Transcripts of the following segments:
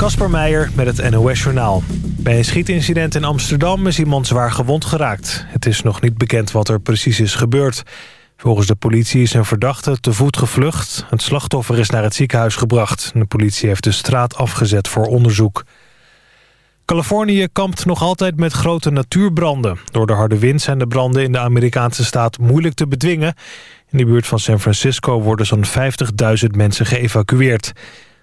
Kasper Meijer met het NOS-journaal. Bij een schietincident in Amsterdam is iemand zwaar gewond geraakt. Het is nog niet bekend wat er precies is gebeurd. Volgens de politie is een verdachte te voet gevlucht. Het slachtoffer is naar het ziekenhuis gebracht. De politie heeft de straat afgezet voor onderzoek. Californië kampt nog altijd met grote natuurbranden. Door de harde wind zijn de branden in de Amerikaanse staat moeilijk te bedwingen. In de buurt van San Francisco worden zo'n 50.000 mensen geëvacueerd.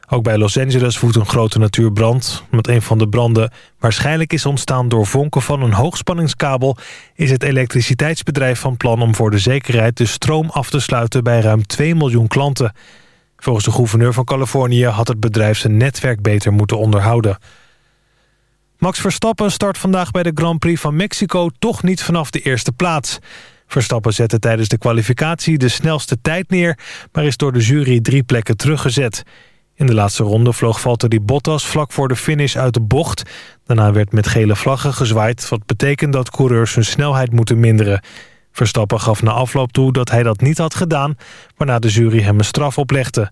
Ook bij Los Angeles woedt een grote natuurbrand. Omdat een van de branden waarschijnlijk is ontstaan door vonken van een hoogspanningskabel... is het elektriciteitsbedrijf van plan om voor de zekerheid de stroom af te sluiten bij ruim 2 miljoen klanten. Volgens de gouverneur van Californië had het bedrijf zijn netwerk beter moeten onderhouden. Max Verstappen start vandaag bij de Grand Prix van Mexico toch niet vanaf de eerste plaats. Verstappen zette tijdens de kwalificatie de snelste tijd neer... maar is door de jury drie plekken teruggezet. In de laatste ronde vloog Valtteri Bottas vlak voor de finish uit de bocht. Daarna werd met gele vlaggen gezwaaid... wat betekent dat coureurs hun snelheid moeten minderen. Verstappen gaf na afloop toe dat hij dat niet had gedaan... waarna de jury hem een straf oplegde.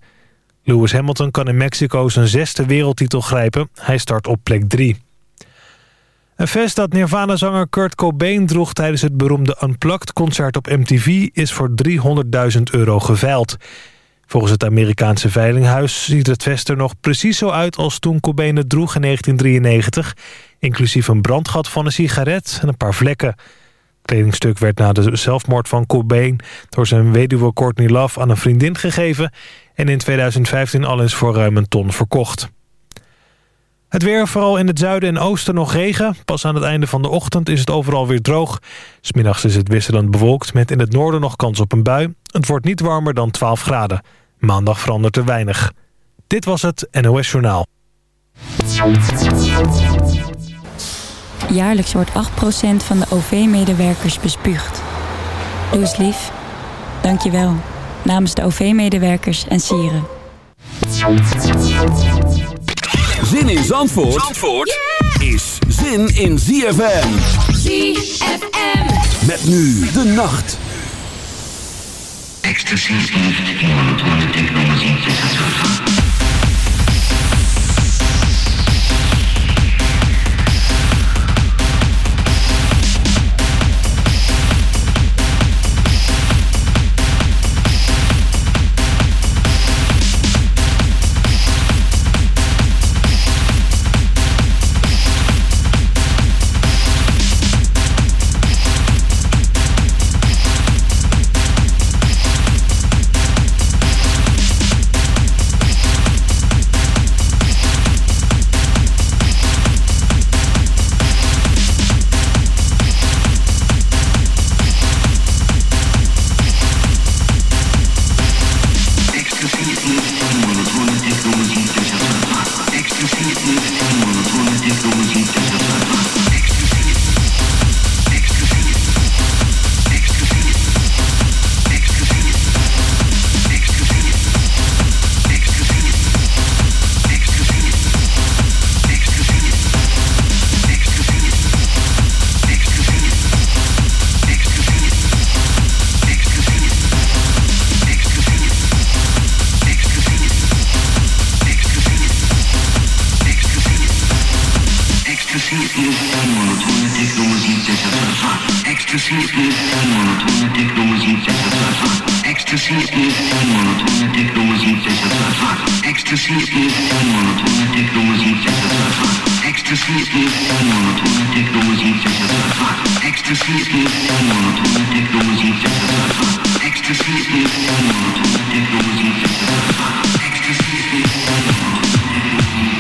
Lewis Hamilton kan in Mexico zijn zesde wereldtitel grijpen. Hij start op plek 3. Een vest dat Nirvana-zanger Kurt Cobain droeg... tijdens het beroemde Unplugged-concert op MTV... is voor 300.000 euro geveild. Volgens het Amerikaanse veilinghuis ziet het vest er nog precies zo uit... als toen Cobain het droeg in 1993... inclusief een brandgat van een sigaret en een paar vlekken. Het kledingstuk werd na de zelfmoord van Cobain... door zijn weduwe Courtney Love aan een vriendin gegeven... en in 2015 al eens voor ruim een ton verkocht. Het weer, vooral in het zuiden en oosten nog regen. Pas aan het einde van de ochtend is het overal weer droog. Smiddags is het wisselend bewolkt met in het noorden nog kans op een bui. Het wordt niet warmer dan 12 graden. Maandag verandert er weinig. Dit was het NOS Journaal. Jaarlijks wordt 8% van de OV-medewerkers bespuugd. Doe eens lief. Dank je wel. Namens de OV-medewerkers en sieren. Zin in Zandvoort, Zandvoort is zin in ZFM. ZFM. Met nu de nacht. Ecstasy is monotone technologie. exclusief bij monotone technologie 56 Exclusief bij Ecstasy is 56 Exclusief bij monotone technologie 56 Exclusief bij monotone technologie 56 Exclusief bij monotone technologie 56 Exclusief bij monotone technologie 56 Exclusief bij monotone technologie 56 Exclusief bij monotone technologie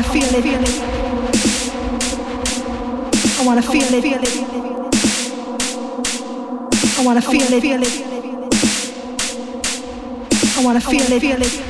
wanna feel it. I wanna feel it. I wanna feel it. I wanna feel it.